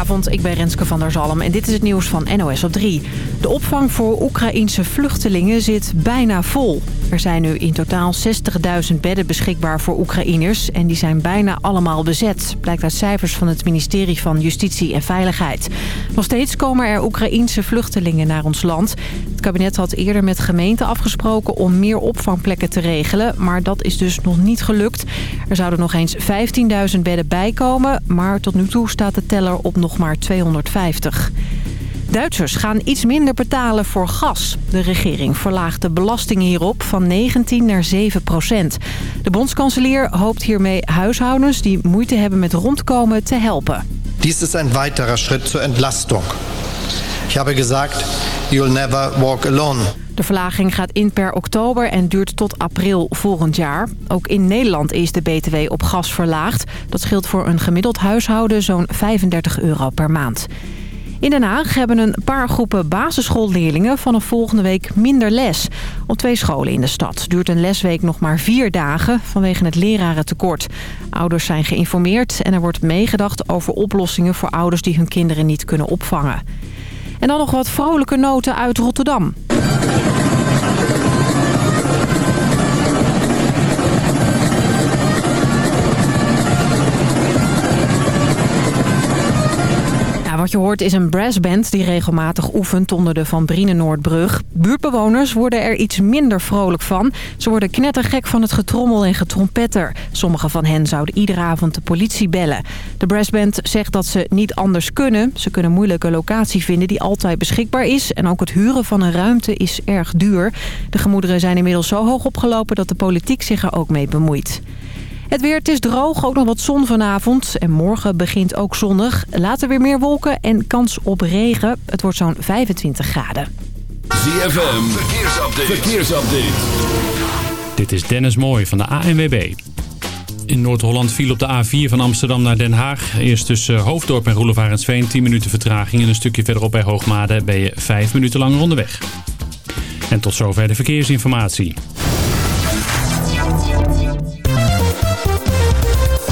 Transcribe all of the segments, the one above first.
Goedenavond, ik ben Renske van der Zalm en dit is het nieuws van NOS op 3. De opvang voor Oekraïense vluchtelingen zit bijna vol. Er zijn nu in totaal 60.000 bedden beschikbaar voor Oekraïners... en die zijn bijna allemaal bezet, blijkt uit cijfers van het ministerie van Justitie en Veiligheid. Nog steeds komen er Oekraïense vluchtelingen naar ons land. Het kabinet had eerder met gemeenten afgesproken om meer opvangplekken te regelen... maar dat is dus nog niet gelukt. Er zouden nog eens 15.000 bedden bijkomen, maar tot nu toe staat de teller op nog maar 250. Duitsers gaan iets minder betalen voor gas. De regering verlaagt de belasting hierop van 19 naar 7 procent. De bondskanselier hoopt hiermee huishoudens die moeite hebben met rondkomen te helpen. Dies is een weiterer Schritt zur Entlastung. Ik heb gezegd, you'll never walk alone. De verlaging gaat in per oktober en duurt tot april volgend jaar. Ook in Nederland is de BTW op gas verlaagd. Dat scheelt voor een gemiddeld huishouden zo'n 35 euro per maand. In Den Haag hebben een paar groepen basisschoolleerlingen vanaf volgende week minder les. Op twee scholen in de stad duurt een lesweek nog maar vier dagen vanwege het lerarentekort. Ouders zijn geïnformeerd en er wordt meegedacht over oplossingen voor ouders die hun kinderen niet kunnen opvangen. En dan nog wat vrolijke noten uit Rotterdam. Wat je hoort is een brassband die regelmatig oefent onder de Van Brienenoordbrug. Buurtbewoners worden er iets minder vrolijk van. Ze worden knettergek van het getrommel en getrompetter. Sommige van hen zouden iedere avond de politie bellen. De brassband zegt dat ze niet anders kunnen. Ze kunnen een moeilijke locatie vinden die altijd beschikbaar is. En ook het huren van een ruimte is erg duur. De gemoederen zijn inmiddels zo hoog opgelopen dat de politiek zich er ook mee bemoeit. Het weer, het is droog, ook nog wat zon vanavond. En morgen begint ook zonnig. Later weer meer wolken en kans op regen. Het wordt zo'n 25 graden. ZFM, verkeersupdate. verkeersupdate. Dit is Dennis Mooij van de ANWB. In Noord-Holland viel op de A4 van Amsterdam naar Den Haag. Eerst tussen Hoofddorp en Roelevarensveen 10 minuten vertraging. En een stukje verderop bij Hoogmade ben je 5 minuten langer onderweg. En tot zover de verkeersinformatie.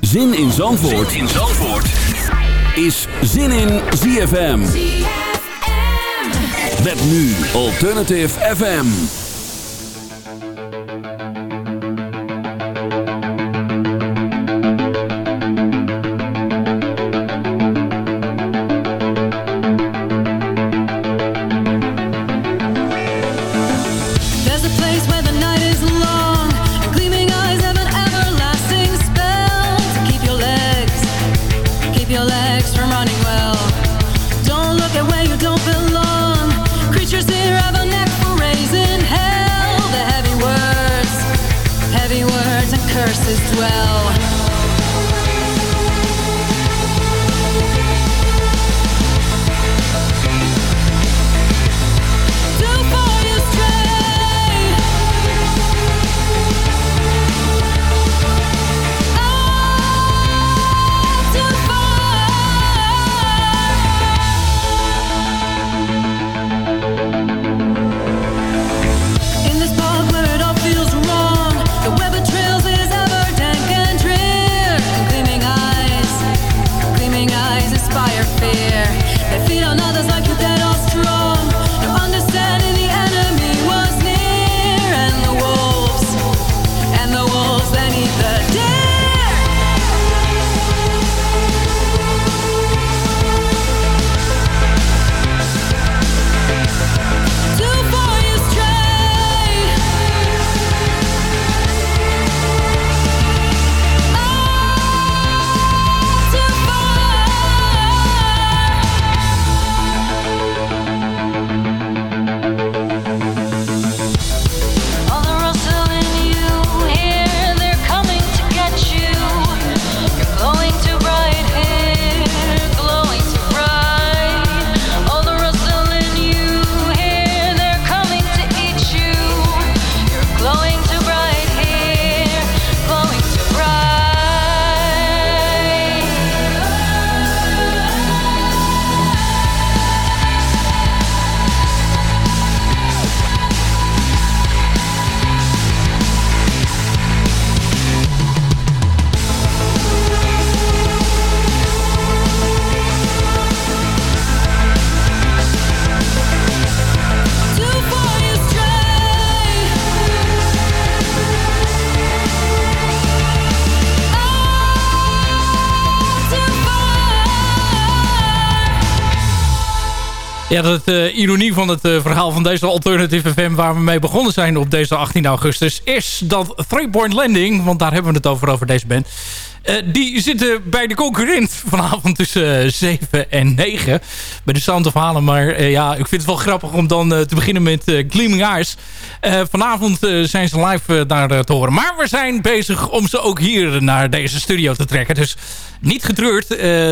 Zin in Zandvoort, zin in Zandvoort. is Zin in ZFM. Met nu Alternative FM. Ja, dat uh, ironie van het uh, verhaal van deze Alternative FM... waar we mee begonnen zijn op deze 18 augustus... is dat Three Point Landing, want daar hebben we het over, over deze band... Uh, die zitten bij de concurrent vanavond tussen 7 en 9. Bij de Sound of Halen. Maar ja, ik vind het wel grappig om dan te beginnen met Gleaming Eyes. vanavond zijn ze live daar te horen. Maar we zijn bezig om ze ook hier naar deze studio te trekken. Dus niet getreurd.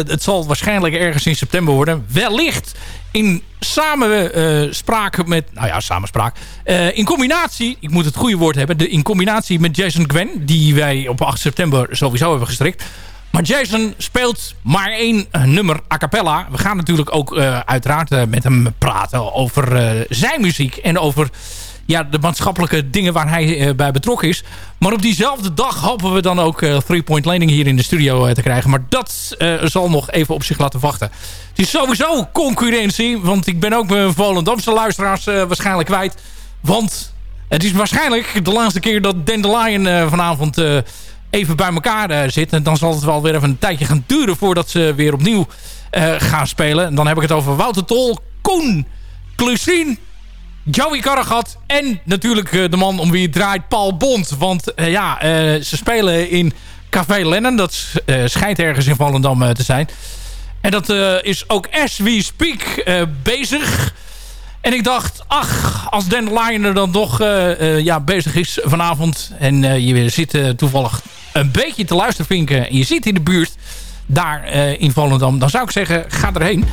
het zal waarschijnlijk ergens in september worden. Wellicht in samenspraak met... Nou ja, samenspraak. Uh, in combinatie, ik moet het goede woord hebben... De, in combinatie met Jason Gwen... die wij op 8 september sowieso hebben gestrikt. Maar Jason speelt maar één uh, nummer a cappella. We gaan natuurlijk ook uh, uiteraard met hem praten over zijn muziek... en over ja, de maatschappelijke dingen waar hij uh, bij betrokken is. Maar op diezelfde dag hopen we dan ook uh, Three Point Landing hier in de studio uh, te krijgen. Maar dat zal nog even op zich laten wachten. Het is sowieso concurrentie. Want ik ben ook mijn Volendamse luisteraars waarschijnlijk kwijt. Want het is waarschijnlijk de laatste keer dat Dandelion vanavond even bij elkaar zit. En dan zal het wel weer even een tijdje gaan duren voordat ze weer opnieuw gaan spelen. En dan heb ik het over Wouter Tol, Koen, Klusien Joey Karregat en natuurlijk eh, de man om wie het draait, Paul Bond. Want uh, ja, uh, ze spelen in Café Lennon. Dat schijnt ergens in Volendam te zijn. En dat is ook as we speak bezig. En ik dacht, ach, als Dan Lion er dan toch ja, bezig is vanavond... en je zit toevallig een beetje te luisteren vinken... en je zit in de buurt daar in Volendam... dan zou ik zeggen, ga erheen...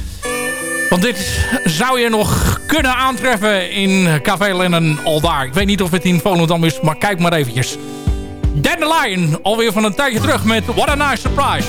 Want dit zou je nog kunnen aantreffen in Café Lennon al daar. Ik weet niet of het in Volendam is, maar kijk maar eventjes. Dandelion, alweer van een tijdje terug met What a Nice Surprise.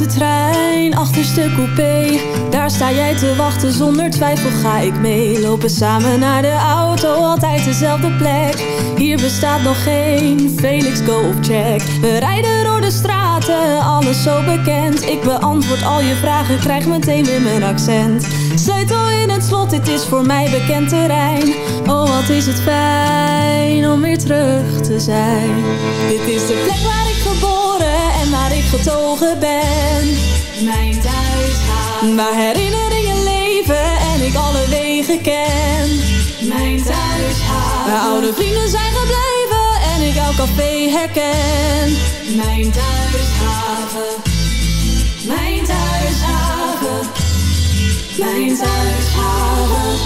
De trein, achterste coupé. Daar sta jij te wachten, zonder twijfel ga ik mee. Lopen samen naar de auto, altijd dezelfde plek. Hier bestaat nog geen Felix Go of Check. We rijden door de straten, alles zo bekend. Ik beantwoord al je vragen, krijg meteen weer mijn accent. Sleutel in het slot, dit is voor mij bekend terrein. Oh, wat is het fijn om weer terug te zijn. Dit is de plek waar ik ben. Mijn thuishaven. Waar herinneringen leven en ik alle wegen ken. Mijn thuishaven. Waar oude vrienden zijn gebleven en ik elk café herken. Mijn thuishaven. Mijn thuishaven. Mijn thuishaven.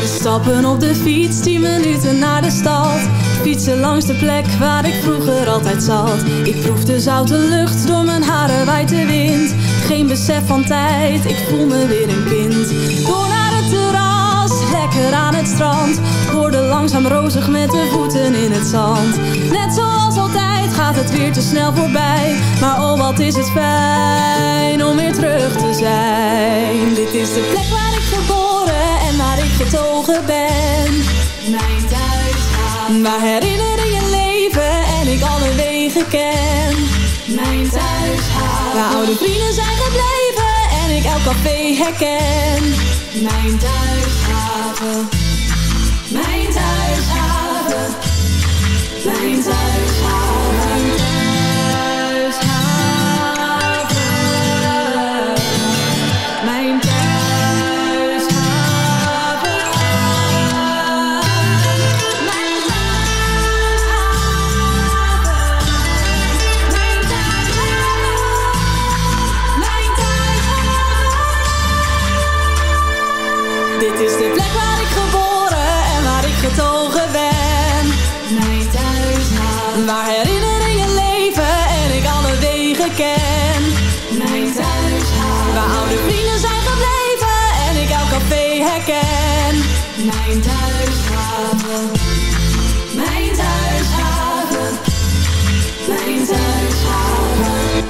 We stappen op de fiets, 10 minuten naar de stad. Fietsen langs de plek waar ik vroeger altijd zat. Ik proef de zoute lucht, door mijn haren waait de wind. Geen besef van tijd, ik voel me weer een kind. Door naar het terras, lekker aan het strand. Word langzaam rozig met de voeten in het zand. Net zoals altijd gaat het weer te snel voorbij. Maar oh wat is het fijn om weer terug te zijn. Dit is de plek waar ik geboren en waar ik getogen ben. Mijn Waar herinneringen leven en ik alle wegen ken. Mijn thuishaven. Waar oude vrienden zijn gebleven en ik elk café herken. Mijn thuishaven. Mijn thuishaven. Mijn thuishaven. Herken. Mijn thuishaven. Mijn thuishaven. Mijn thuishaven.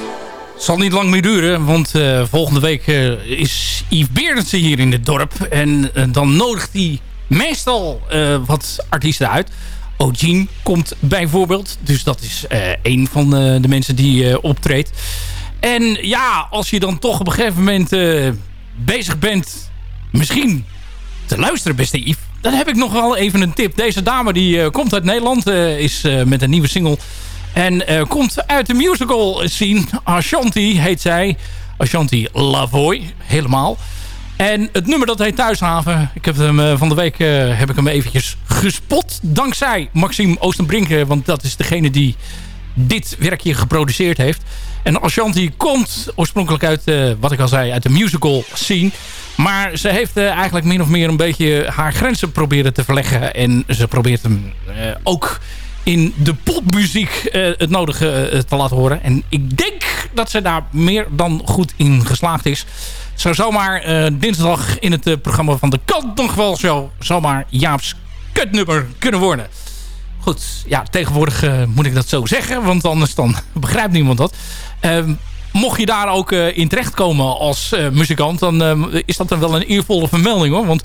zal niet lang meer duren, want eh, volgende week eh, is Yves Berendsen hier in het dorp. En eh, dan nodigt hij meestal eh, wat artiesten uit. O'Gene komt bijvoorbeeld. Dus dat is eh een van eh, de mensen die eh, optreedt. En ja, als je dan toch op een gegeven moment eh, bezig bent... misschien te luisteren, beste Yves... dan heb ik nog wel even een tip. Deze dame die eh, komt uit Nederland, eh, is eh, met een nieuwe single... En komt uit de musical scene. Ashanti heet zij. Ashanti Lavoy, helemaal. En het nummer dat heet Thuishaven. Ik heb hem van de week heb ik hem eventjes gespot. Dankzij Maxime Oostenbrink. want dat is degene die dit werkje geproduceerd heeft. En Ashanti komt oorspronkelijk uit, wat ik al zei, uit de musical scene. Maar ze heeft eh, eigenlijk min of meer een beetje haar grenzen proberen te verleggen. En ze probeert hem eh, ook in de popmuziek eh, het nodige te laten horen. En ik denk dat ze daar meer dan goed in geslaagd is. Zou zomaar dinsdag in het programma van de Kant nog wel zo zomaar Jaap's kutnummer kunnen worden. Goed, ja, tegenwoordig moet ik dat zo zeggen, want anders dan begrijpt niemand dat. Mocht je daar ook eh, in terechtkomen als eh, muzikant, dan eh, is dat dan wel een eervolle vermelding hoor. Want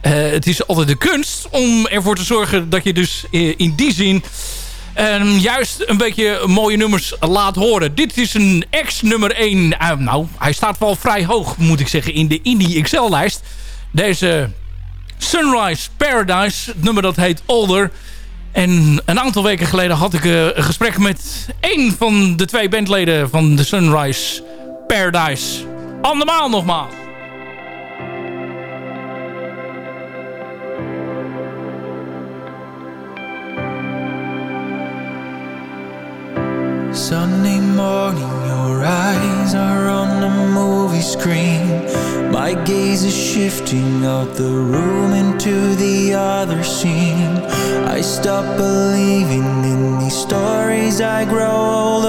het is altijd de kunst om ervoor te zorgen dat je dus in die zin ehm, juist een beetje mooie nummers laat horen. Dit is een ex-nummer 1. eh, nou, hij staat wel vrij hoog, moet ik zeggen, in de Indie XL-lijst. Deze Sunrise Paradise, het nummer dat heet Older. En een aantal weken geleden had ik eh, een gesprek met één van de twee bandleden van de Sunrise Paradise. Andermaal nogmaals. Sunday morning, your eyes are on the movie screen. My gaze is shifting out the room into the other scene. I stop believing in these stories. I grow older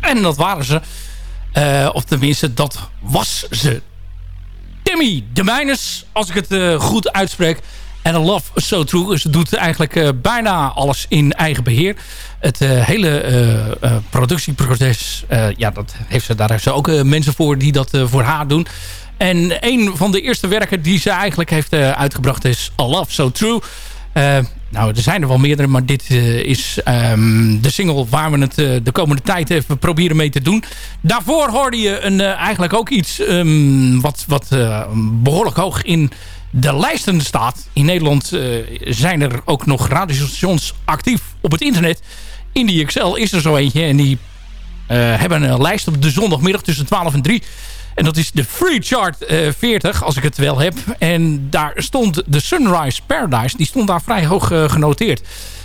En dat waren ze. Eh, of tenminste, dat was ze. Timmy de Mijners, als ik het eh, goed uitspreek. En een Love So True. Ze doet eigenlijk eh, bijna alles in eigen beheer. Het eh, hele eh, productieproces, ja, dat heeft ze, daar heeft ze ook mensen voor die dat voor haar doen. En een van de eerste werken die ze eigenlijk heeft uitgebracht is A Love So True. Nou, er zijn er wel meerdere, maar dit is ehm, de single waar we het de komende tijd even proberen mee te doen. Daarvoor hoorde je een, eigenlijk ook iets ehm, wat, wat eh, behoorlijk hoog in de lijsten staat. In Nederland eh, zijn er ook nog radiostations actief op het internet. Indie XL is er zo eentje en die eh, hebben een lijst op de zondagmiddag tussen 12 en 3. En dat is de Free Chart eh, 40, als ik het wel heb. En daar stond de Sunrise Paradise, die stond daar vrij hoog eh, genoteerd.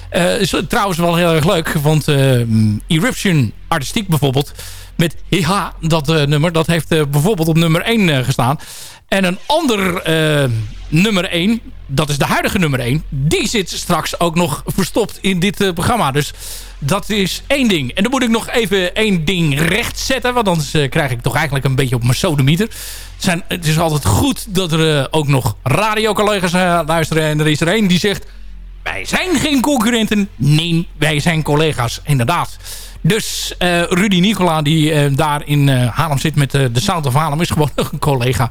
Eh, is trouwens wel heel erg leuk, want eh, Eruption Artistiek bijvoorbeeld... met Hiha, dat eh, nummer, dat heeft eh, bijvoorbeeld op nummer 1 gestaan. En een ander eh, nummer 1, dat is de huidige nummer 1... die zit straks ook nog verstopt in dit eh, programma. Dus dat is één ding. En dan moet ik nog even één ding rechtzetten... want anders eh, krijg ik toch eigenlijk een beetje op mijn sodemieter. Zijn, het is altijd goed dat er ook nog radiocollega's luisteren. En er is er één die zegt... wij zijn geen concurrenten. Nee, wij zijn collega's. Inderdaad. Dus uh, Rudy Nicola, die uh, daar in uh, Haarlem zit met de Sound of Haarlem, is gewoon een collega.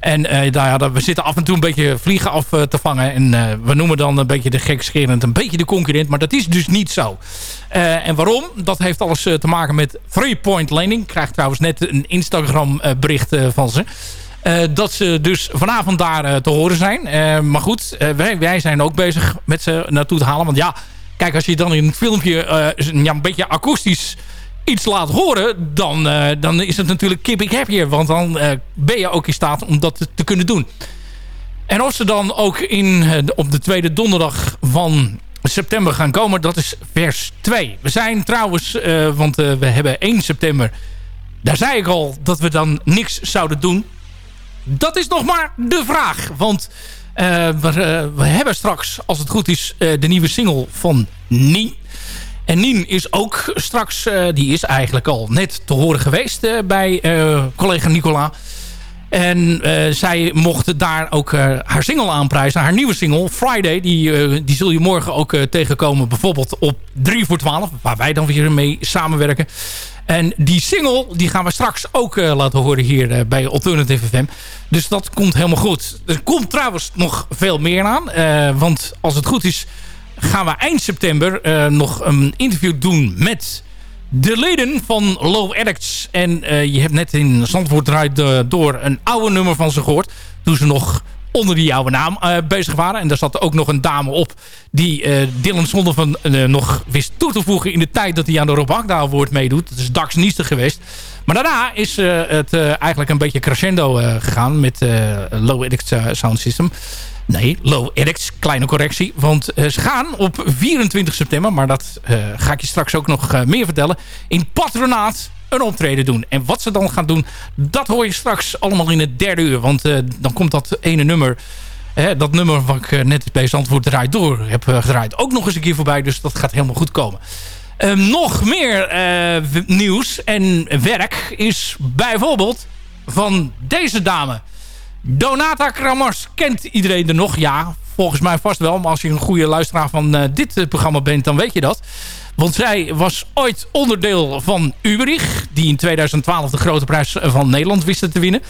En daar, ja, we zitten af en toe een beetje vliegen af te vangen. En we noemen dan een beetje de gekscherend een beetje de concurrent. Maar dat is dus niet zo. en waarom? Dat heeft alles te maken met Three Point Landing. Ik krijg trouwens net een Instagram bericht van ze. Dat ze dus vanavond daar te horen zijn. Maar goed, wij, zijn ook bezig met ze naartoe te halen. Want ja, kijk, als je dan in het filmpje ja, een beetje akoestisch iets laat horen... dan, dan is het natuurlijk kippig happy. Want dan ben je ook in staat om dat te, te, kunnen doen. En of ze dan ook in, op de tweede donderdag van september gaan komen... dat is vers 2. We zijn trouwens, want we hebben 1 september... daar zei ik al dat we dan niks zouden doen dat is nog maar de vraag. Want we, we, hebben straks, als het goed is, de nieuwe single van Nien. En Nien is ook straks, die is eigenlijk al net te horen geweest bij collega Nicola. En zij mocht daar ook haar single aanprijzen. Haar nieuwe single, Friday. Die, die zul je morgen ook tegenkomen. Bijvoorbeeld op 3 voor 12. Waar wij dan weer mee samenwerken. En die single die gaan we straks ook laten horen hier bij Alternative FM. Dus dat komt helemaal goed. Er komt trouwens nog veel meer aan. want als het goed is gaan we eind september nog een interview doen met de leden van Low Addicts. En je hebt net in Zandvoort draait door een oude nummer van ze gehoord. Toen ze nog onder die oude naam uh, bezig waren. En daar zat ook nog een dame op die uh, Dylan van nog wist toe te voegen... in de tijd dat hij aan de Rob Agda Award meedoet. Dat is Dax Niester geweest. Maar daarna is het eigenlijk een beetje crescendo gegaan met Low Addicts Sound System. Nee, Low Addicts, kleine correctie. Want uh, ze gaan op 24 september, maar dat uh, ga ik je straks ook nog uh, meer vertellen... in Patronaat een optreden doen. En wat ze dan gaan doen, dat hoor je straks allemaal in het derde uur. Want dan komt dat ene nummer... dat nummer wat ik net bij Zandvoort draait door heb gedraaid... ook nog eens een keer voorbij, dus dat gaat helemaal goed komen. Ehm, nog meer nieuws en werk is bijvoorbeeld van deze dame... Donata Kramers kent iedereen er nog? Ja, volgens mij vast wel. Maar als je een goede luisteraar van uh, dit eh, programma bent, dan weet je dat. Want zij was ooit onderdeel van Uberich. Die in 2012 de grote prijs van Nederland wisten te winnen.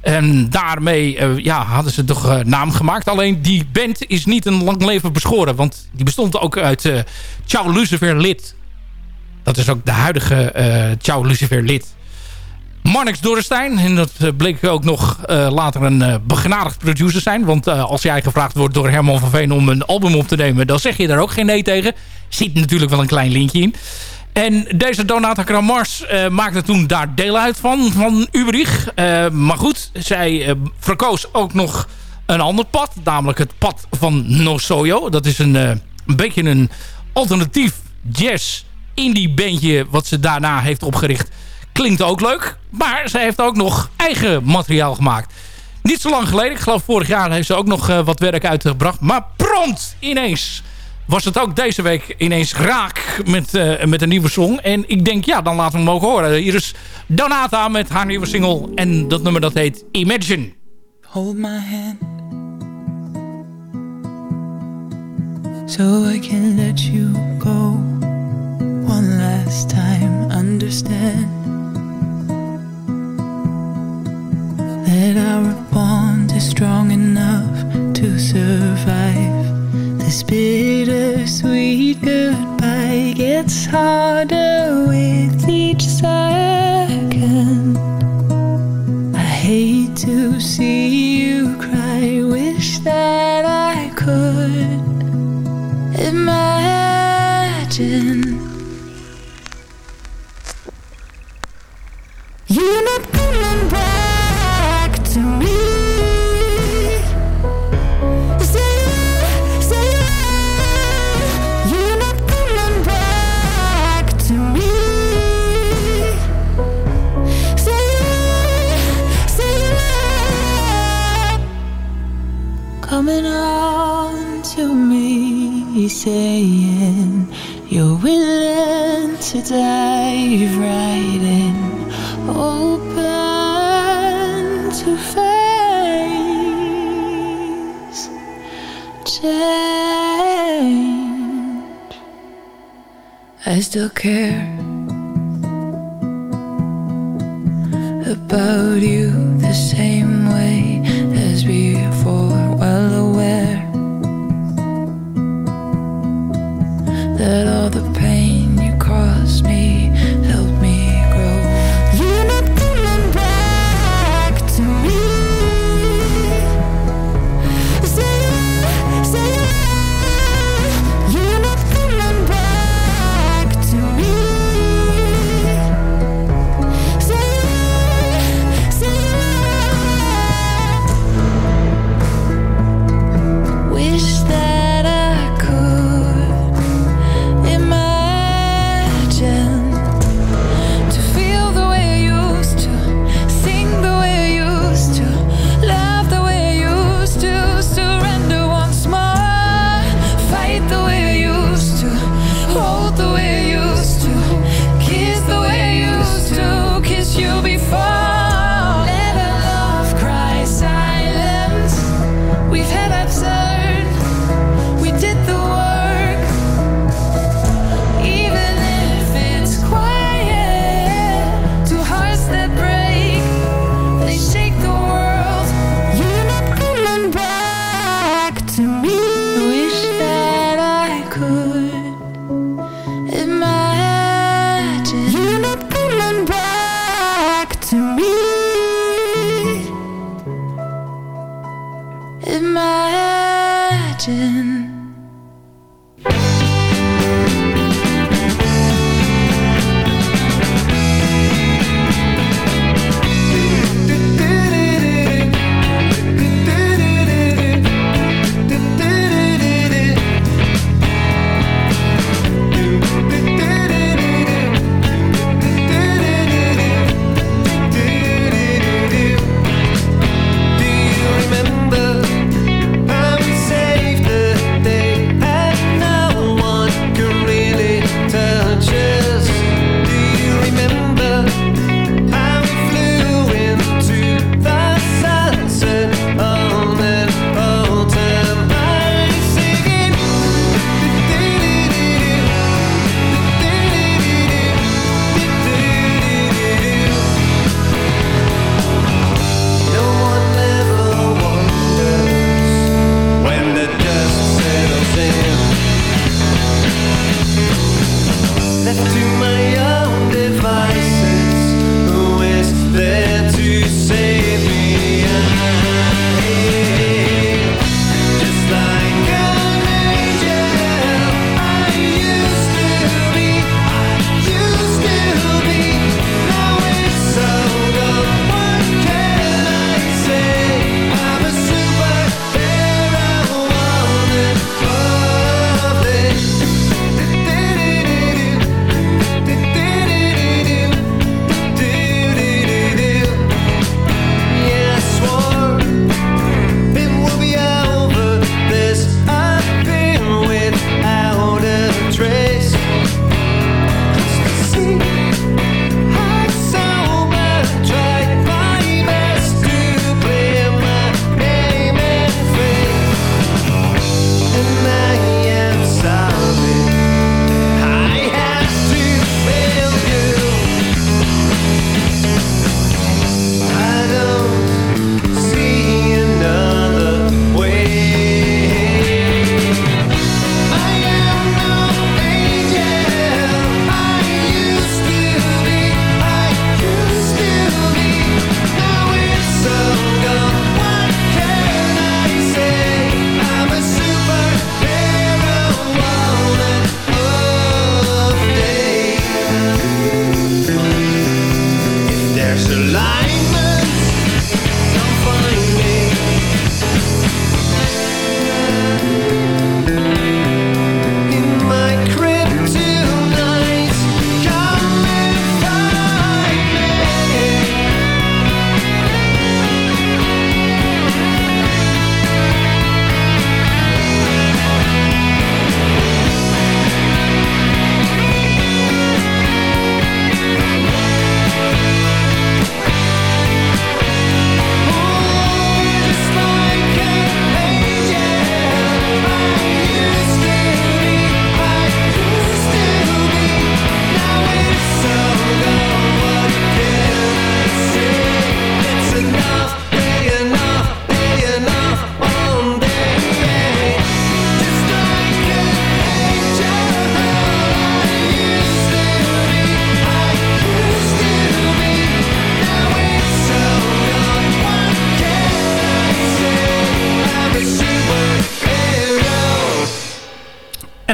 En daarmee ja, hadden ze toch naam gemaakt. Alleen die band is niet een lang leven beschoren. Want die bestond ook uit uh, Ciao Lucifer lid. Dat is ook de huidige Ciao Lucifer lid. Marnix Dorrestein. En dat eh, bleek ook nog uh, later een uh, begenadigd producer zijn. Want als jij gevraagd wordt door Herman van Veen om een album op te nemen... dan zeg je daar ook geen nee tegen. Zit natuurlijk wel een klein linkje in. En deze Donata Kramars maakte toen daar deel uit van, van Uberich. maar goed, zij verkoos ook nog een ander pad. Namelijk het pad van No Soyo. Dat is een, een beetje een alternatief jazz indie bandje... wat ze daarna heeft opgericht Klinkt ook leuk. Maar ze heeft ook nog eigen materiaal gemaakt. Niet zo lang geleden, ik geloof vorig jaar, heeft ze ook nog uh, wat werk uitgebracht. Maar prompt ineens was het ook deze week ineens raak met, uh, met een nieuwe song. En ik denk, ja, dan laten we hem ook horen. Hier is Donata met haar nieuwe single. En dat nummer dat heet Imagine. Hold my hand So I can let you go One last time, understand that our bond is strong enough to survive. This bittersweet goodbye gets harder with each dive right in open to face. Change. I still care about you the same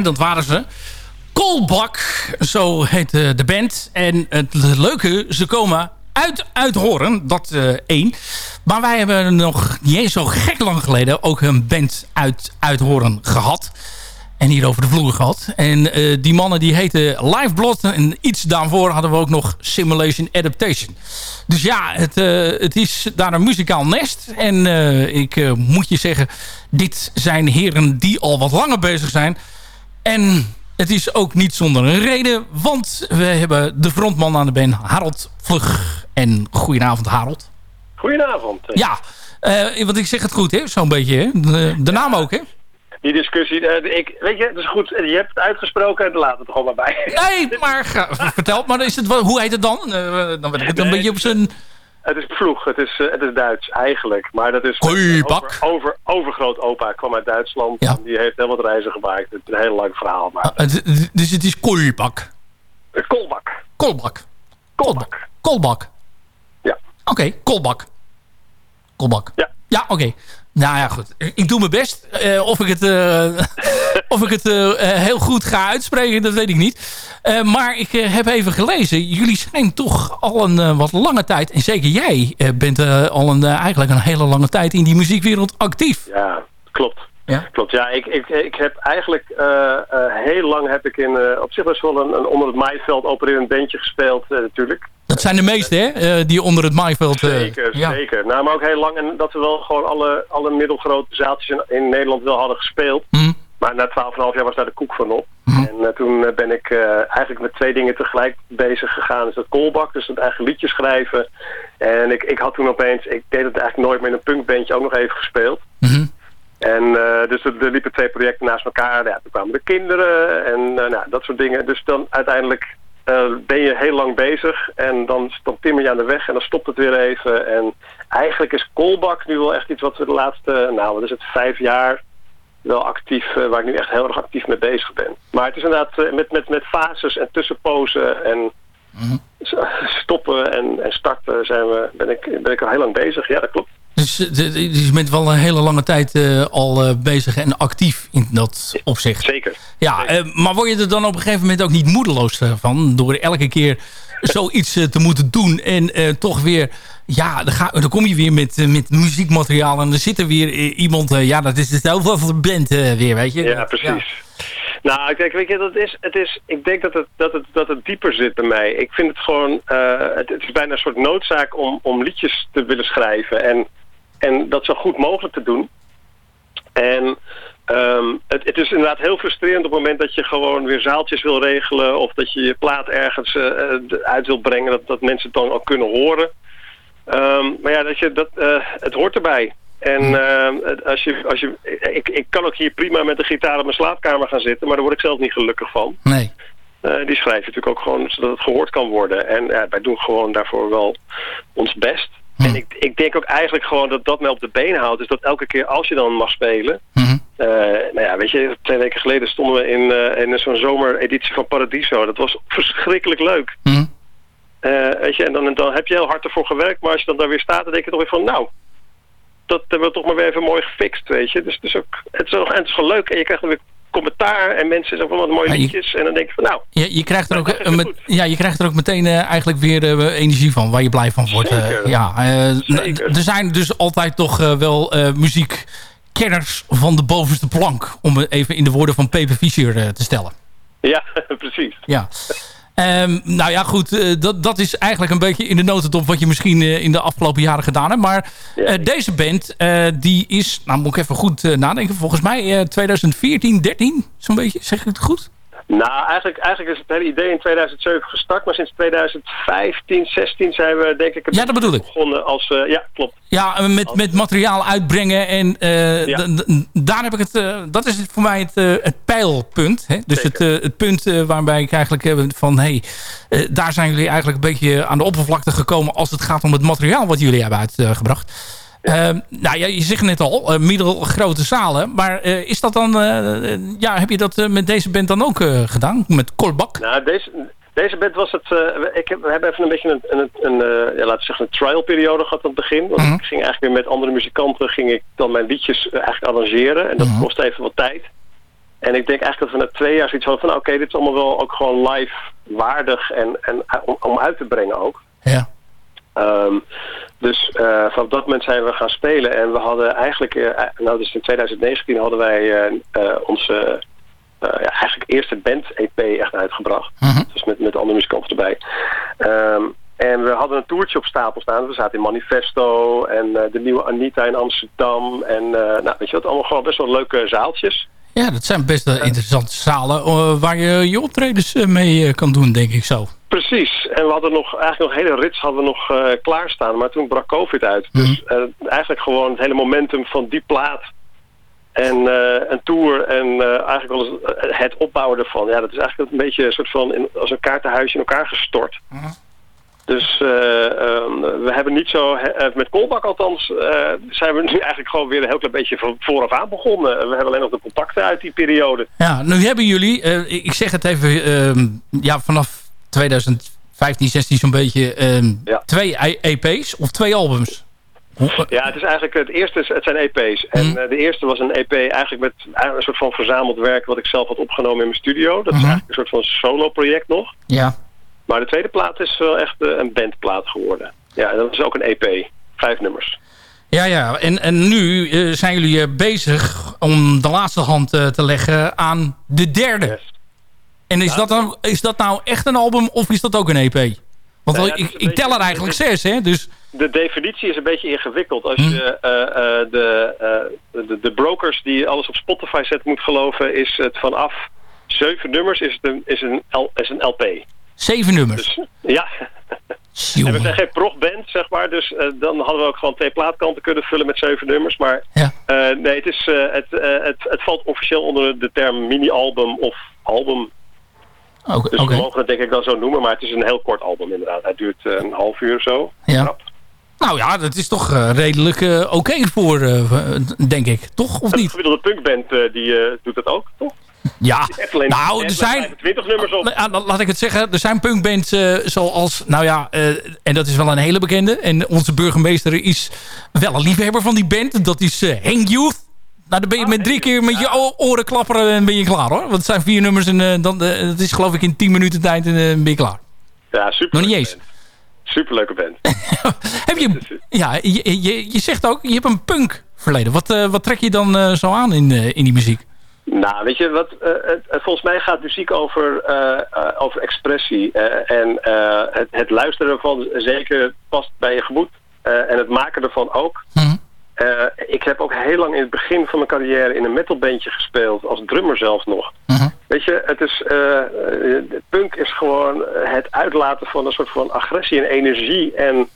dat waren ze. Kolbak, zo heet eh, de band. En het leuke, ze komen uit Uithoren, dat uh, één. Maar wij hebben nog niet eens zo gek lang geleden... ook een band uit Uithoren gehad. En hier over de vloer gehad. En uh, die mannen die heten Lifeblood. En iets daarvoor hadden we ook nog Simulation Adaptation. Dus ja, het, het is daar een muzikaal nest. En ik moet je zeggen... dit zijn heren die al wat langer bezig zijn... En het is ook niet zonder een reden, want we hebben de frontman aan de been, Harold Vlug. En goedenavond, Harold. Goedenavond. Ja, uh, want ik zeg het goed, hè? Zo'n beetje, hè? De, de naam ook, hè? Die discussie, uh, ik, weet je, dat is goed. Je hebt het uitgesproken en laat het gewoon maar bij. Nee, maar vertel, maar is het, hoe heet het dan? Uh, dan weet ik het een beetje op zijn... Het is ploeg, het is, uh, het is Duits eigenlijk. Maar dat is over, over, overgroot opa, kwam uit Duitsland. Ja. Die heeft heel wat reizen gemaakt. Het is een heel lang verhaal. Maar... Uh, dus het is Kolbak? Kolbak. Kolbak. Kolbak. Kolbak. Ja. Oké, okay, Kolbak. Kolbak. Ja. Ja, oké. Okay. Nou ja, goed. Ik doe mijn best. of ik het, of ik het heel goed ga uitspreken, dat weet ik niet. maar ik heb even gelezen. Jullie zijn toch al een wat lange tijd... en zeker jij bent al een, eigenlijk een hele lange tijd... in die muziekwereld actief. Ja, klopt. Ja? Klopt, ja. Ik, ik, ik heb eigenlijk heel lang heb ik in, op zich best wel een, een onder het maaiveld opererend bandje gespeeld natuurlijk. Dat zijn de meeste, hè? Die onder het maaiveld... Zeker, zeker. Nou, maar ook heel lang. En dat we wel gewoon alle, alle middelgrote zaaltjes in, in Nederland wel hadden gespeeld. Mm. Maar na 12,5 jaar was daar de koek van op. Mm. En uh, toen ben ik eigenlijk met twee dingen tegelijk bezig gegaan. Dus dat koolbak, dus het eigen liedjes schrijven. En ik, ik had toen opeens... Ik deed het eigenlijk nooit meer in een punkbandje ook nog even gespeeld. Mm En uh, dus er, er, liepen twee projecten naast elkaar. Ja, toen kwamen de kinderen en nou, dat soort dingen. Dus dan uiteindelijk ben je heel lang bezig en dan, dan timmer je aan de weg en dan stopt het weer even. En eigenlijk is Kolbak nu wel echt iets wat we de laatste, nou wat is het, vijf jaar wel actief, uh, waar ik nu echt heel erg actief mee bezig ben. Maar het is inderdaad uh, met, met, met fases en tussenpozen en mm stoppen en, en starten zijn we, ben, ik, ben ik al heel lang bezig. Ja, dat klopt. Dus, dus je bent wel een hele lange tijd uh, al uh, bezig en actief in dat opzicht. Zeker. Ja, Zeker. Uh, maar word je er dan op een gegeven moment ook niet moedeloos van? Door elke keer zoiets te moeten doen en toch weer... Ja, dan, ga, dan kom je weer met, met muziekmateriaal en er zit er weer iemand... ja, dat is hetzelfde van de band weer, weet je? Ja, precies. Ja. Nou, kijk, weet je, dat is, het is, ik denk dat het, dat, het, dat het dieper zit bij mij. Ik vind het gewoon, het, is bijna een soort noodzaak om, om liedjes te willen schrijven. En en dat zo goed mogelijk te doen. En um, het, het, is inderdaad heel frustrerend op het moment dat je gewoon weer zaaltjes wil regelen... of dat je je plaat ergens uit wil brengen, dat, dat mensen het dan ook kunnen horen. Um, maar ja, dat je, dat, uh, het hoort erbij. En uh, als je, als je, ik, ik kan ook hier prima met de gitaar op mijn slaapkamer gaan zitten... maar daar word ik zelf niet gelukkig van. Nee. Uh, die schrijf je natuurlijk ook gewoon zodat het gehoord kan worden. En uh, wij doen gewoon daarvoor wel ons best. En ik, ik denk ook eigenlijk gewoon dat dat mij op de been houdt. Dus dat elke keer als je dan mag spelen... Mm uh, nou ja, weet je, twee weken geleden stonden we in, in zo'n zomereditie van Paradiso. Dat was verschrikkelijk leuk. Uh, weet je, en dan, dan heb je heel hard ervoor gewerkt. Maar als je dan daar weer staat, dan denk je toch weer van... Nou, dat hebben we toch maar weer even mooi gefixt, weet je. Dus het is ook, het is, ook, en het is gewoon leuk. En je krijgt dan weer commentaar en mensen zeggen van wat mooie liedjes. En dan denk ik van nou... Je, je, krijgt, er ook, met, ja, je krijgt er ook meteen uh, eigenlijk weer uh, energie van, waar je blij van wordt. Uh, ja, er zijn dus altijd toch wel muziekkenners van de bovenste plank. Om even in de woorden van Pepe Fischer te stellen. Ja, precies. Ja. Um, nou ja, goed, uh, dat, dat is eigenlijk een beetje in de notendop wat je misschien uh, in de afgelopen jaren gedaan hebt. Maar uh, deze band, die is, nou moet ik even goed nadenken, volgens mij 2014, 13, zo'n beetje, zeg ik het goed? Nou, eigenlijk, eigenlijk is het hele idee in 2007 gestart, maar sinds 2015, 16 zijn we denk ik... Ja, dat bedoel ik. Begonnen als, uh, ja, klopt. Ja, met, met materiaal uitbrengen en uh, ja. daar heb ik het, uh, dat is voor mij het, het pijlpunt. Hè? Dus het, het punt waarbij ik eigenlijk heb van, hé, hey, daar zijn jullie eigenlijk een beetje aan de oppervlakte gekomen als het gaat om het materiaal wat jullie hebben uitgebracht. Uh, nou ja, je zegt net al, uh, middelgrote zalen. Maar uh, is dat dan, ja, heb je dat met deze band dan ook gedaan? Met Kolbak? Nou, deze, deze band was het, ik heb, we hebben even een beetje een, een, een, ja, laten we zeggen, een trial periode gehad aan het begin. Want -huh. ik ging eigenlijk weer met andere muzikanten, ging ik dan mijn liedjes eigenlijk arrangeren. En dat -huh. kost even wat tijd. En ik denk eigenlijk dat we na twee jaar zoiets hadden van, oké, okay, dit is allemaal wel ook gewoon live waardig en, en om, om uit te brengen ook. Ja. Um, dus uh, vanaf dat moment zijn we gaan spelen. En we hadden eigenlijk, uh, nou dus in 2019 hadden wij uh, onze ja, eigenlijk eerste band-EP echt uitgebracht. Uh -huh. Dus met, met andere muzikanten erbij. Um, en we hadden een toertje op stapel staan. We zaten in Manifesto en de nieuwe Anita in Amsterdam. En nou, weet je wat, allemaal gewoon best wel leuke zaaltjes. Ja, dat zijn best wel interessante zalen waar je je optredens mee kan doen, denk ik zo. Precies. En we hadden nog, eigenlijk nog hele rits hadden we nog uh, klaarstaan. Maar toen brak COVID uit. Mm -hmm. Dus uh, eigenlijk gewoon het hele momentum van die plaat. En uh, een tour en eigenlijk eens, het opbouwen ervan. Ja, dat is eigenlijk een beetje een soort van in, als een kaartenhuisje in elkaar gestort. Mm -hmm. Dus um, we hebben niet zo, met Kolbak althans, zijn we nu eigenlijk gewoon weer een heel klein beetje van vooraf aan begonnen. We hebben alleen nog de contacten uit die periode. Ja, nu hebben jullie, ik zeg het even, ja, vanaf 2015, 16 zo'n beetje um, ja. twee EP's of twee albums? Ja, het is eigenlijk het eerste, het zijn EP's. En Mhm. eh, de eerste was een EP eigenlijk met een soort van verzameld werk wat ik zelf had opgenomen in mijn studio. Dat is Mhm. eigenlijk een soort van solo project nog. Ja. Maar de tweede plaat is wel echt eh, een bandplaat geworden. Ja, en dat is ook een EP. Vijf nummers. Ja, ja. En, en nu eh, zijn jullie bezig om de laatste hand te leggen aan de derde. Yes. En is, dat dan, is dat nou echt een album of is dat ook een EP? Want Nou ja, ik, ik tel er eigenlijk zes, hè? Dus De definitie is een beetje ingewikkeld. Als Hm. je eh, eh, de, eh, de, de brokers die alles op Spotify zetten moet geloven, is het vanaf zeven nummers is, het een, is, een, L, is een LP. zeven nummers. Dus ja. En we zijn geen progband, zeg maar. Dus dan hadden we ook gewoon twee plaatkanten kunnen vullen met zeven nummers. Maar Ja. nee, het, is, het, het, het valt officieel onder de term mini-album of album. Dus we mogen het denk ik wel zo noemen. Maar het is een heel kort album inderdaad. Het duurt eh, een half uur of zo. Ja. Knap. Nou ja, dat is toch eh, redelijk eh, oké voor, denk ik. Toch? Of Een niet? gemiddelde punkband die doet dat ook, toch? Ja. Alleen Nou, er zijn... 25 nummers op. Dan laat ik het zeggen. Er zijn punkbands zoals, nou ja, en dat is wel een hele bekende. En onze burgemeester is wel een liefhebber van die band. Dat is Hang Youth. Nou, dan ben je met drie keer met je oren klapperen en ben je klaar hoor. Want het zijn vier nummers en eh, dan, eh, het is geloof ik in tien minuten tijd en eh, ben je klaar. Ja, super. Nog niet eens. Superleuke band. Heb je, ja, je, je, je zegt ook, je hebt een punk verleden. Wat, eh, wat trek je dan eh, zo aan in, eh, in die muziek? Nou, weet je, wat, eh, volgens mij gaat muziek over, eh, eh, over expressie. eh, en eh, het, het luisteren ervan zeker past bij je gemoed. eh, en het maken ervan ook. Mhm. Eh, ik heb ook heel lang in het begin van mijn carrière in een metalbandje gespeeld. Als drummer zelfs nog. Mhm. Weet je, het is, eh, eh, punk is gewoon het uitlaten van een soort van agressie en energie. En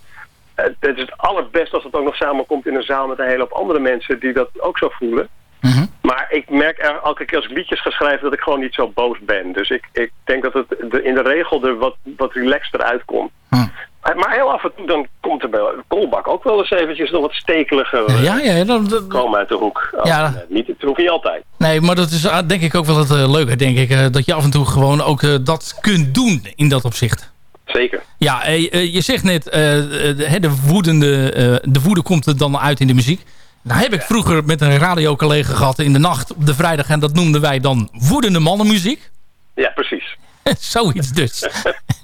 het, het is het allerbest als het ook nog samenkomt in een zaal met een hele hoop andere mensen die dat ook zo voelen. Mhm. Maar ik merk er elke keer als ik liedjes ga schrijven dat ik gewoon niet zo boos ben. Dus ik, ik denk dat het de, in de regel er wat, wat relaxter uitkomt. Hm. Maar heel af en toe dan komt er bij Kolbak ook wel eens eventjes nog wat stekeliger eh, Ja, ja, dat, dat- komen uit de hoek. Ja. Nee, niet, het hoeft niet altijd. Nee, maar dat is ah, denk ik ook wel het eh, leuke, denk ik. eh, dat je af en toe gewoon ook eh, dat kunt doen in dat opzicht. Zeker. Ja, eh, eh, je zegt net, eh, eh, de, de, woedende, eh, de woede komt er dan uit in de muziek. Nou heb ik vroeger met een radiocollega gehad in de nacht op de vrijdag. En dat noemden wij dan woedende mannenmuziek. Ja, precies. zoiets dus.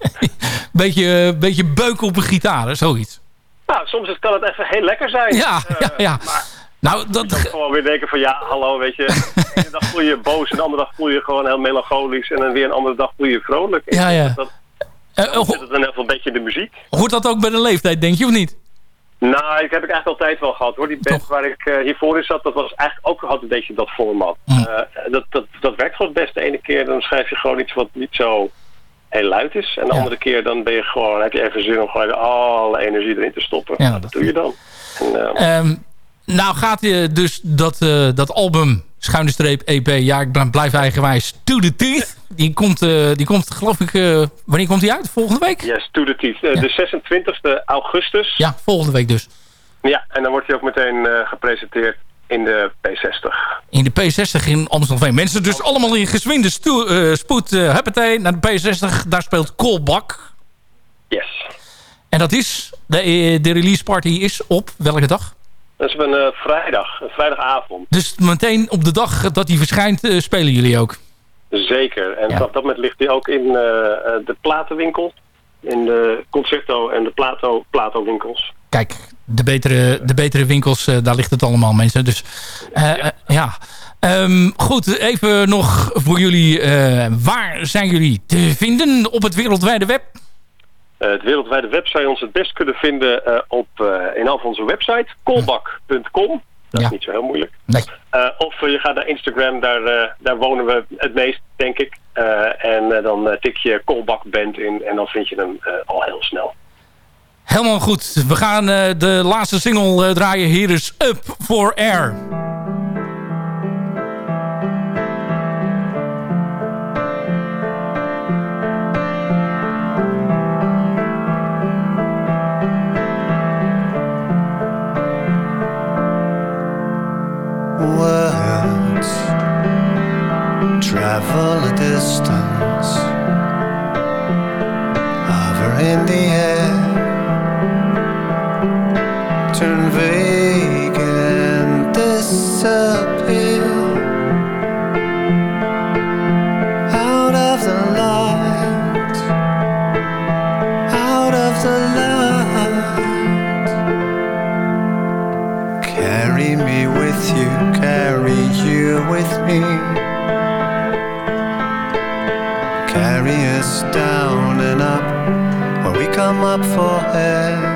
beetje, beetje beuken op een gitaar, zoiets. Nou, soms kan het even heel lekker zijn. Ja, Eh, ja, ja. Maar Nou, je dat, gewoon weer denken van ja, hallo, weet je. De ene dag voel je je boos en de andere dag voel je je gewoon heel melancholisch. En dan weer een andere dag voel je je vrolijk. Ja, ja. Dat, dat het dan even een beetje in de muziek. hoort dat ook bij de leeftijd, denk je, of niet? Nou, dat heb ik eigenlijk altijd wel gehad hoor. Die band Toch? waar ik eh, hiervoor in zat, dat was eigenlijk ook had een beetje dat format. Hm. Eh, dat, dat, dat werkt gewoon het beste. De ene keer dan schrijf je gewoon iets wat niet zo heel luid is. En de Ja. andere keer dan ben je gewoon, heb je even zin om gewoon alle energie erin te stoppen. Ja. Nou, dat doe je dan. En, eh, Ehm, nou gaat je dus dat, eh, dat album, schuine streep EP, ja ik blijf eigenwijs, To The Teeth. Die komt, eh, die komt geloof ik, eh, wanneer komt die uit? Volgende week? yes, to the teeth. Eh, Ja. De 26e augustus. Ja, volgende week dus. Ja, en dan wordt hij ook meteen eh, gepresenteerd in de P60. In de P60 in Amstelveen. Mensen dus allemaal in gezwinde eh, spoed, uh, naar de P60. Daar speelt Kolbak. Yes. En dat is, de, eh, de release party is op welke dag? Dat is op een eh, vrijdag, een vrijdagavond. Dus meteen op de dag dat die verschijnt, eh, spelen jullie ook. Zeker. En Ja. op dat moment ligt hij ook in eh, de platenwinkel. In de Concerto en de Plato, Plato winkels. Kijk, de betere, de betere winkels, daar ligt het allemaal mensen. Dus eh, ja. Ehm, goed, even nog voor jullie. waar zijn jullie te vinden op het wereldwijde web? Eh, het wereldwijde web zou je ons het best kunnen vinden eh, op, eh, in af onze website, kolbak.com. Dat Ja. is niet zo heel moeilijk. Nee. Of je gaat naar Instagram, daar, daar wonen we het meest, denk ik. En dan tik je Kolbak Band in en dan vind je hem al heel snel. Helemaal goed. We gaan de laatste single draaien. Hier is Up for Air. Travel a distance, hover in the air, up for air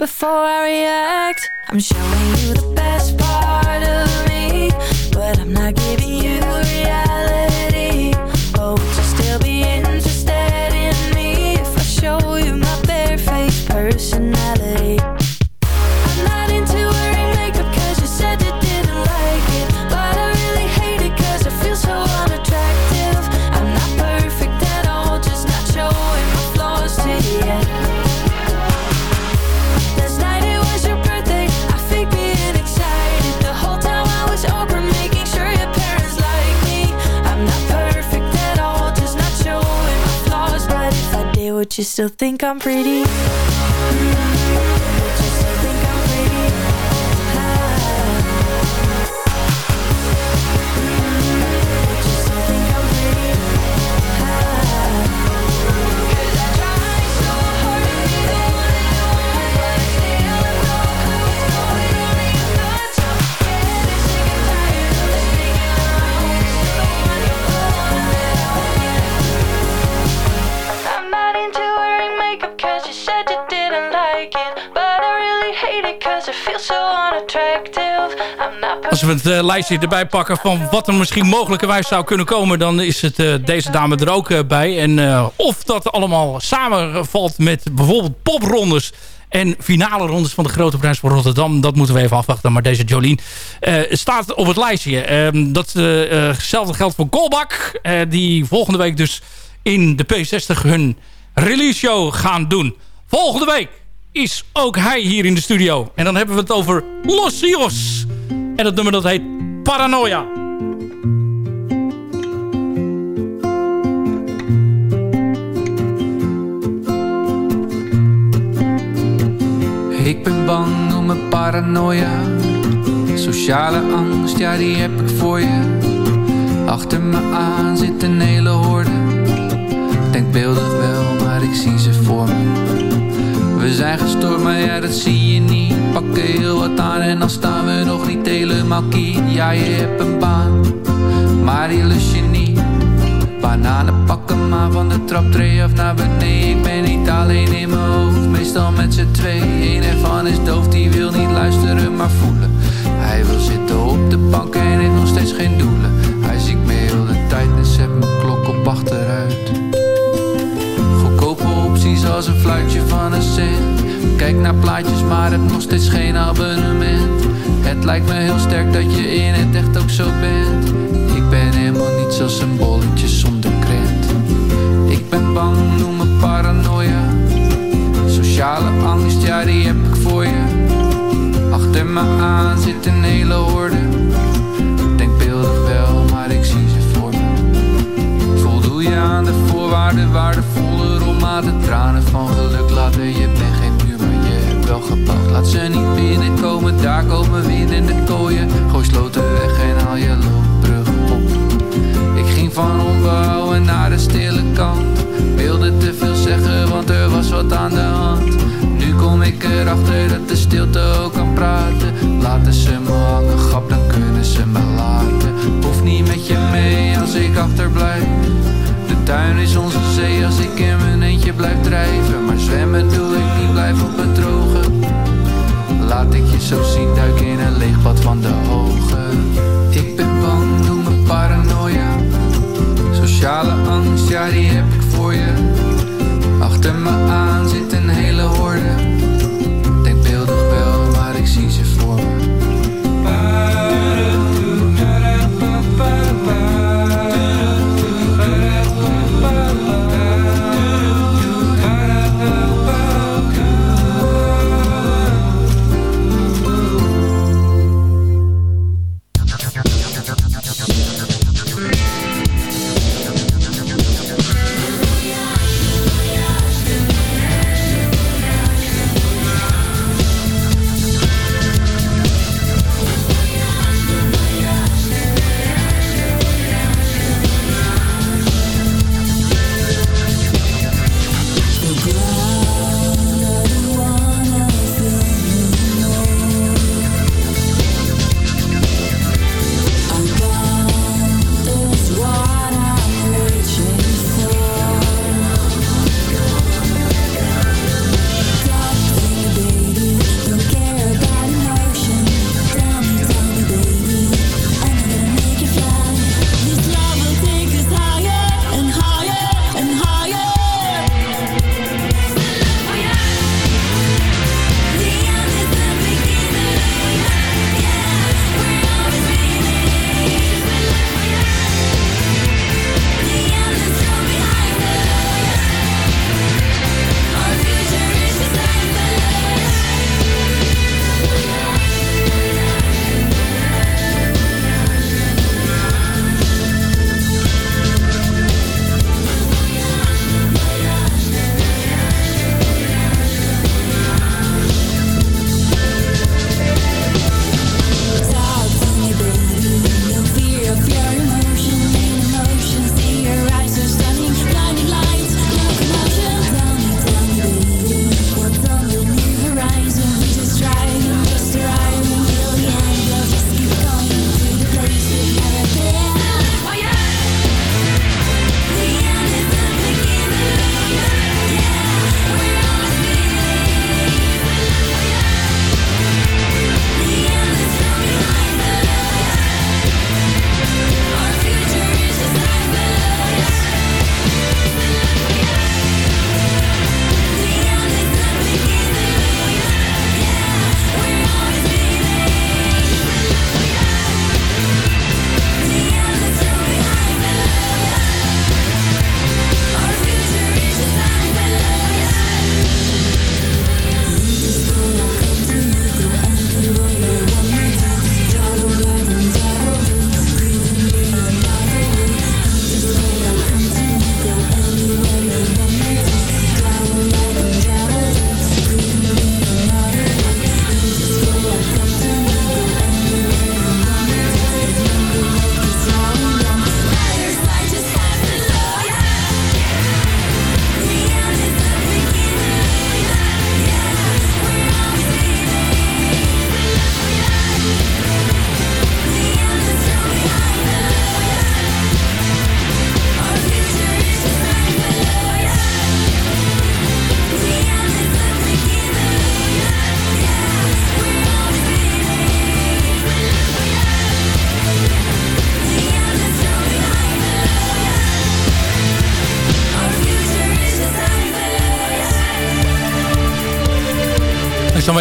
before I react. I'm showing you the best part of me But I'm not giving you reality still think I'm pretty. said didn't like it. But I really hate it so unattractive. Als we het eh, lijstje erbij pakken van wat er misschien mogelijkerwijs zou kunnen komen... dan is het eh, deze dame er ook eh, bij. En of dat allemaal samenvalt met bijvoorbeeld poprondes... En finale rondes van de Grote Prijs van Rotterdam. Dat moeten we even afwachten. Maar deze Jolien staat op het lijstje. Ehm, Datzelfde geldt voor Kolbak. die volgende week dus in de P60 hun release show gaan doen. Volgende week is ook hij hier in de studio. En dan hebben we het over Los Cios. En dat nummer dat heet Paranoia. Ik ben bang om mijn paranoia. Sociale angst, ja die heb ik voor je. Achter me aan zit een hele horde. Denkbeeldig wel, ik zie ze voor me. We zijn gestoord, maar ja dat zie je niet. Pakken heel wat aan en dan staan we nog niet helemaal kiet. Ja je hebt een baan, maar die lust je niet. Bananen pakken maar van de trap tree af naar beneden Ik ben niet alleen in mijn hoofd, meestal met z'n twee Eén ervan is doof, die wil niet luisteren maar voelen Hij wil zitten op de bank en heeft nog steeds geen doelen als een fluitje van een cent. Kijk naar plaatjes maar heb nog steeds geen abonnement. Het lijkt me heel sterk dat je in het echt ook zo bent. Ik ben helemaal niet zoals een bolletje zonder krent. Ik ben bang, noem me paranoia. Sociale angst, ja die heb ik voor je. Achter me aan zit een hele horde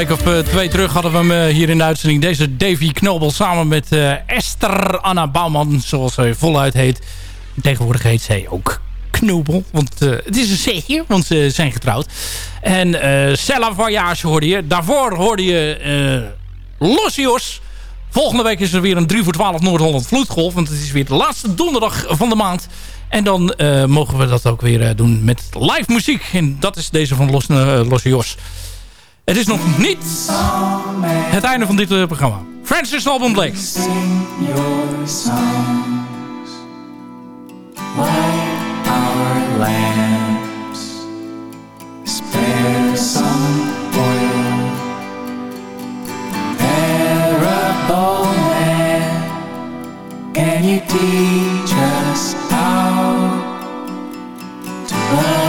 week of twee terug hadden we hem hier in de uitzending. Deze Davy Knobel samen met Esther Anna Bouwman, zoals ze voluit heet. Tegenwoordig heet zij ook Knobel, want het is een setje, want ze zijn getrouwd. En uh, Cella Voyage hoorde je. Daarvoor hoorde je Lossios. Volgende week is er weer een 3 voor 12 Noord-Holland Vloedgolf. Want het is weer de laatste donderdag van de maand. En dan uh, mogen we dat ook weer uh, doen met live muziek. En dat is deze van Los, uh. Het is nog niet het einde van dit programma. Francis Alban Blake. Your Can you teach us love